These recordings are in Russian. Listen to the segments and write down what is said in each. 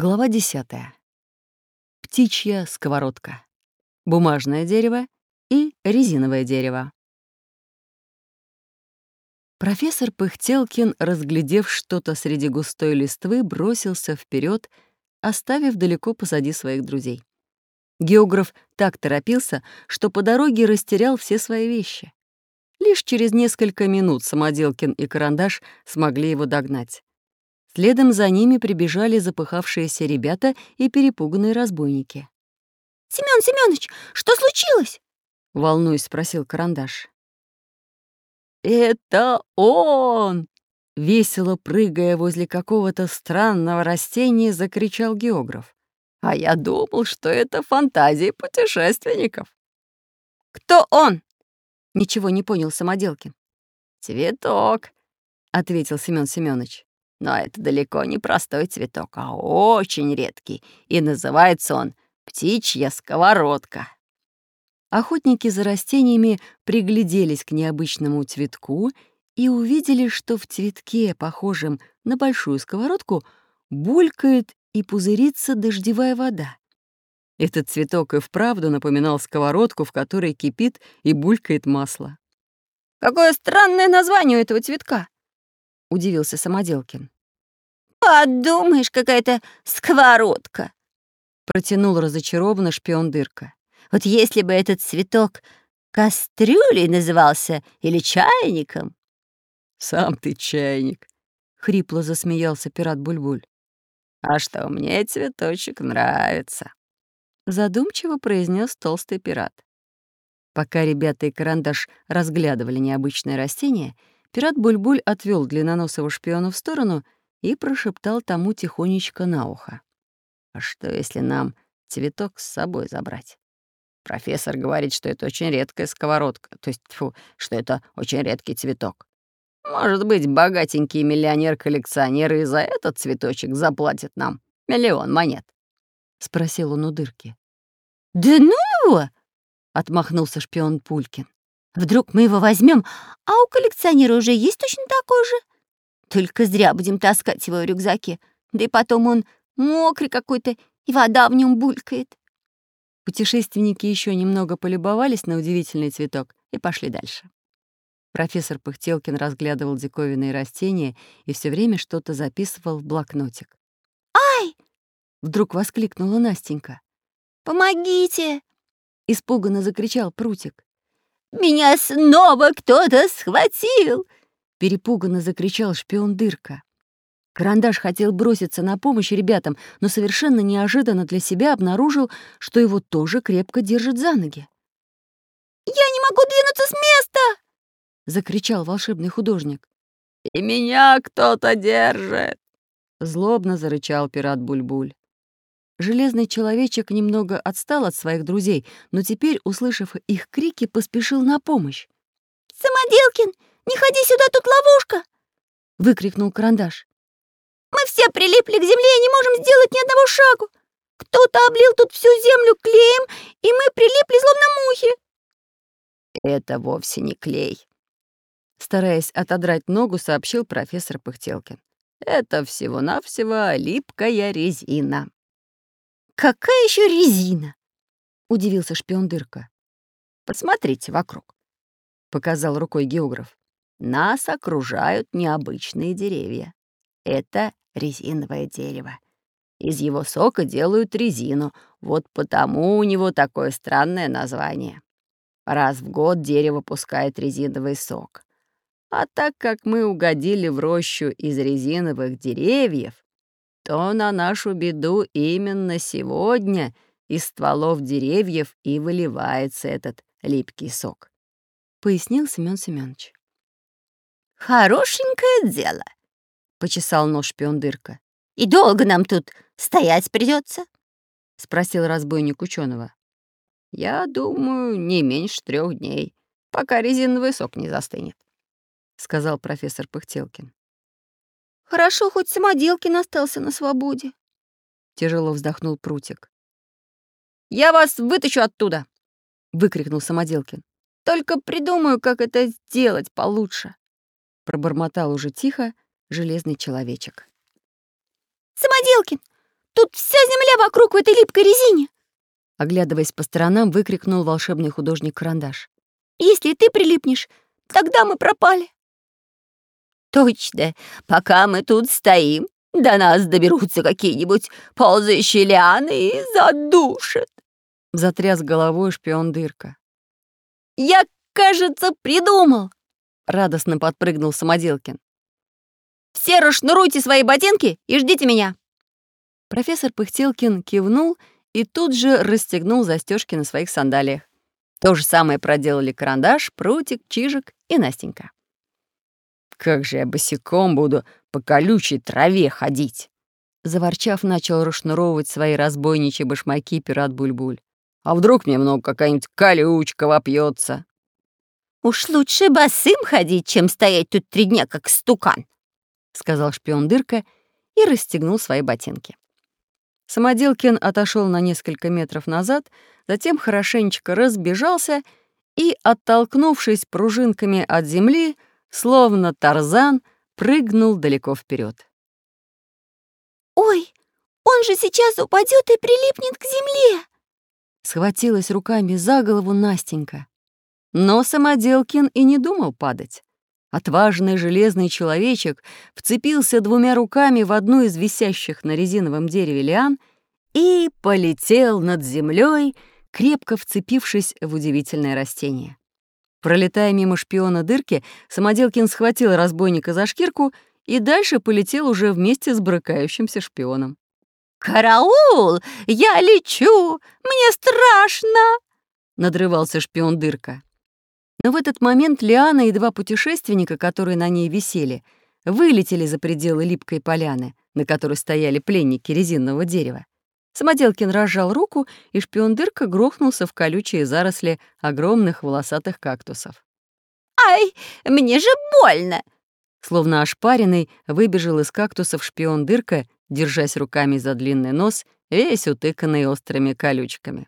Глава 10. Птичья сковородка. Бумажное дерево и резиновое дерево. Профессор Пыхтелкин, разглядев что-то среди густой листвы, бросился вперед, оставив далеко позади своих друзей. Географ так торопился, что по дороге растерял все свои вещи. Лишь через несколько минут Самоделкин и Карандаш смогли его догнать. Следом за ними прибежали запыхавшиеся ребята и перепуганные разбойники. «Семён Семёныч, что случилось?» — волнуясь спросил Карандаш. «Это он!» — весело прыгая возле какого-то странного растения, закричал географ. «А я думал, что это фантазии путешественников». «Кто он?» — ничего не понял Самоделкин. «Цветок», — ответил Семён Семёныч. Но это далеко не простой цветок, а очень редкий, и называется он птичья сковородка. Охотники за растениями пригляделись к необычному цветку и увидели, что в цветке, похожем на большую сковородку, булькает и пузырится дождевая вода. Этот цветок и вправду напоминал сковородку, в которой кипит и булькает масло. «Какое странное название у этого цветка!» — удивился Самоделкин. «Подумаешь, какая-то сковородка!» — протянул разочарованно шпион Дырка. «Вот если бы этот цветок кастрюлей назывался или чайником...» «Сам ты чайник!» — хрипло засмеялся пират Бульбуль. «А что, мне цветочек нравится!» Задумчиво произнес толстый пират. Пока ребята и карандаш разглядывали необычное растение, Пират Бульбуль отвел длинноносого шпиона в сторону и прошептал тому тихонечко на ухо. «А что, если нам цветок с собой забрать? Профессор говорит, что это очень редкая сковородка, то есть, фу, что это очень редкий цветок. Может быть, богатенький миллионер-коллекционер и за этот цветочек заплатит нам миллион монет?» — спросил он у дырки. «Да ну его!» — отмахнулся шпион Пулькин. Вдруг мы его возьмем, а у коллекционера уже есть точно такой же? Только зря будем таскать его в рюкзаке. Да и потом он мокрый какой-то, и вода в нем булькает. Путешественники еще немного полюбовались на удивительный цветок и пошли дальше. Профессор Пыхтелкин разглядывал диковинные растения и все время что-то записывал в блокнотик. «Ай!» — вдруг воскликнула Настенька. «Помогите!» — испуганно закричал Прутик. Меня снова кто-то схватил!» — перепуганно закричал шпион Дырка. Карандаш хотел броситься на помощь ребятам, но совершенно неожиданно для себя обнаружил, что его тоже крепко держат за ноги. «Я не могу двинуться с места!» — закричал волшебный художник. «И меня кто-то держит!» — злобно зарычал пират Бульбуль. Железный человечек немного отстал от своих друзей, но теперь, услышав их крики, поспешил на помощь. «Самоделкин, не ходи сюда, тут ловушка!» — выкрикнул Карандаш. «Мы все прилипли к земле и не можем сделать ни одного шагу. Кто-то облил тут всю землю клеем, и мы прилипли словно мухи». «Это вовсе не клей», — стараясь отодрать ногу, сообщил профессор Пыхтелкин. «Это всего-навсего липкая резина». «Какая еще резина?» — удивился шпион Дырка. «Посмотрите вокруг», — показал рукой географ. «Нас окружают необычные деревья. Это резиновое дерево. Из его сока делают резину, вот потому у него такое странное название. Раз в год дерево пускает резиновый сок. А так как мы угодили в рощу из резиновых деревьев, то на нашу беду именно сегодня из стволов деревьев и выливается этот липкий сок», — пояснил Семён Семёнович. «Хорошенькое дело», — почесал нож шпион дырка. «И долго нам тут стоять придется? спросил разбойник ученого. «Я думаю, не меньше трех дней, пока резиновый сок не застынет», — сказал профессор Пыхтелкин. Хорошо, хоть самоделкин остался на свободе. Тяжело вздохнул Прутик. «Я вас вытащу оттуда!» — выкрикнул Самоделкин. «Только придумаю, как это сделать получше!» Пробормотал уже тихо железный человечек. «Самоделкин, тут вся земля вокруг в этой липкой резине!» Оглядываясь по сторонам, выкрикнул волшебный художник Карандаш. «Если ты прилипнешь, тогда мы пропали!» «Точно! Пока мы тут стоим, до нас доберутся какие-нибудь ползающие лианы и задушат!» Затряс головой шпион Дырка. «Я, кажется, придумал!» Радостно подпрыгнул Самоделкин. «Все расшнуруйте свои ботинки и ждите меня!» Профессор Пыхтелкин кивнул и тут же расстегнул застежки на своих сандалиях. То же самое проделали Карандаш, Прутик, Чижик и Настенька. «Как же я босиком буду по колючей траве ходить!» Заворчав, начал расшнуровывать свои разбойничьи башмаки пират Бульбуль. «А вдруг мне много какая-нибудь колючка вопьется? «Уж лучше босым ходить, чем стоять тут три дня, как стукан», — сказал шпион Дырка и расстегнул свои ботинки. Самоделкин отошел на несколько метров назад, затем хорошенечко разбежался и, оттолкнувшись пружинками от земли, словно тарзан, прыгнул далеко вперед. «Ой, он же сейчас упадет и прилипнет к земле!» Схватилась руками за голову Настенька. Но Самоделкин и не думал падать. Отважный железный человечек вцепился двумя руками в одну из висящих на резиновом дереве лиан и полетел над землей, крепко вцепившись в удивительное растение. Пролетая мимо шпиона дырки, Самоделкин схватил разбойника за шкирку и дальше полетел уже вместе с брыкающимся шпионом. «Караул! Я лечу! Мне страшно!» — надрывался шпион дырка. Но в этот момент Лиана и два путешественника, которые на ней висели, вылетели за пределы липкой поляны, на которой стояли пленники резинного дерева. Самоделкин разжал руку, и шпион Дырка грохнулся в колючие заросли огромных волосатых кактусов. «Ай, мне же больно!» Словно ошпаренный, выбежал из кактусов шпион Дырка, держась руками за длинный нос, весь утыканный острыми колючками.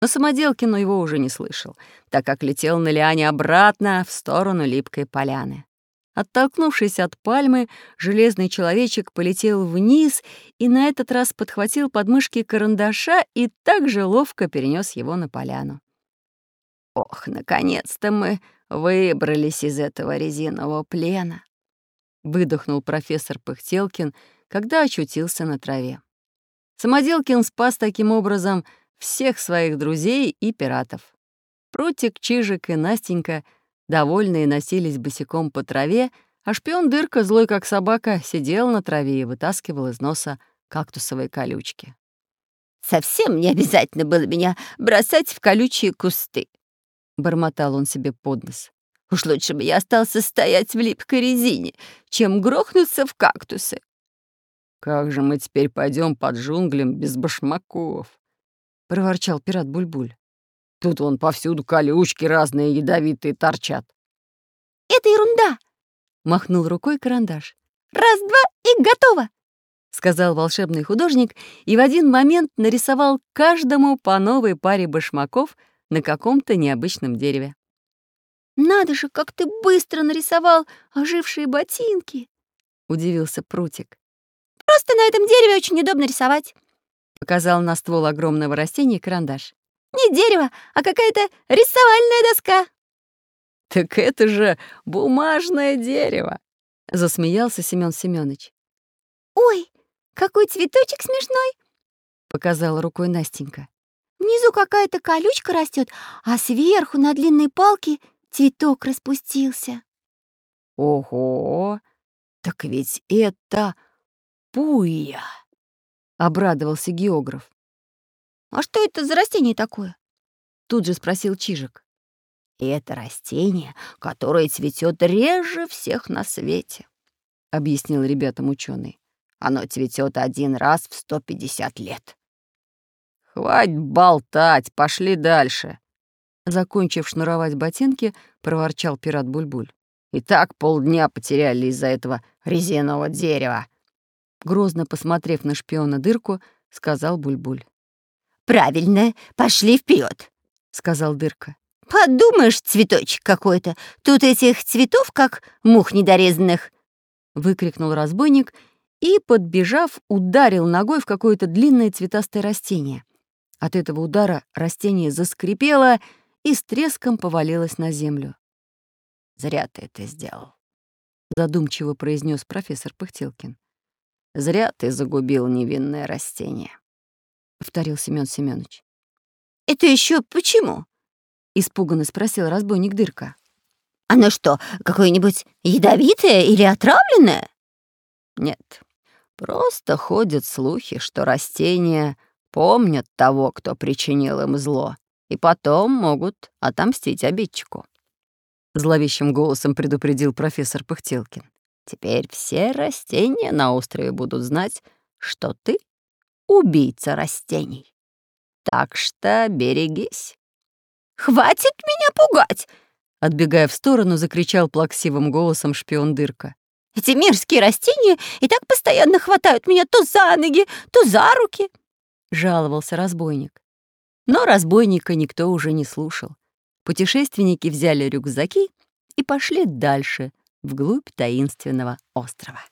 Но Самоделкин его уже не слышал, так как летел на лиане обратно в сторону липкой поляны. Оттолкнувшись от пальмы, железный человечек полетел вниз и на этот раз подхватил подмышки карандаша и так же ловко перенес его на поляну. «Ох, наконец-то мы выбрались из этого резинового плена!» — выдохнул профессор Пыхтелкин, когда очутился на траве. Самоделкин спас таким образом всех своих друзей и пиратов. Прутик, Чижик и Настенька, довольные, носились босиком по траве, а шпион Дырка, злой как собака, сидел на траве и вытаскивал из носа кактусовые колючки. «Совсем не обязательно было меня бросать в колючие кусты», — бормотал он себе под нос. «Уж лучше бы я остался стоять в липкой резине, чем грохнуться в кактусы». «Как же мы теперь пойдем под джунглям без башмаков?» — проворчал пират Бульбуль. «Тут вон повсюду колючки разные ядовитые торчат». «Это ерунда!» — махнул рукой карандаш. «Раз-два и готово!» — сказал волшебный художник и в один момент нарисовал каждому по новой паре башмаков на каком-то необычном дереве. «Надо же, как ты быстро нарисовал ожившие ботинки!» — удивился Прутик. «Просто на этом дереве очень удобно рисовать. Показал на ствол огромного растения карандаш. «Не дерево, а какая-то рисовальная доска». «Так это же бумажное дерево!» — засмеялся Семён Семёныч. «Ой, какой цветочек смешной!» — показала рукой Настенька. «Внизу какая-то колючка растет, а сверху на длинной палке цветок распустился». «Ого! Так ведь это пуя!» обрадовался географ. «А что это за растение такое?» Тут же спросил Чижик. «Это растение, которое цветет реже всех на свете», — объяснил ребятам ученый. «Оно цветет один раз в 150 лет». «Хватит болтать, пошли дальше!» Закончив шнуровать ботинки, проворчал пират Бульбуль. «И так полдня потеряли из-за этого резинового дерева грозно посмотрев на шпиона дырку, сказал Бульбуль. «Правильно, пошли вперед, сказал дырка. «Подумаешь, цветочек какой-то. Тут этих цветов, как мух недорезанных!» Выкрикнул разбойник и, подбежав, ударил ногой в какое-то длинное цветастое растение. От этого удара растение заскрипело и с треском повалилось на землю. «Зря ты это сделал», — задумчиво произнес профессор Пыхтелкин. «Зря ты загубил невинное растение», — повторил Семён Семёныч. «Это еще почему?» — испуганно спросил разбойник Дырка. «Оно что, какое-нибудь ядовитое или отравленное?» «Нет, просто ходят слухи, что растения помнят того, кто причинил им зло, и потом могут отомстить обидчику». Зловещим голосом предупредил профессор Пыхтелкин. «Теперь все растения на острове будут знать, что ты — убийца растений. Так что берегись». «Хватит меня пугать!» Отбегая в сторону, закричал плаксивым голосом шпион Дырка. «Эти мерзкие растения и так постоянно хватают меня то за ноги, то за руки!» Жаловался разбойник. Но разбойника никто уже не слушал. Путешественники взяли рюкзаки и пошли дальше, вглубь таинственного острова.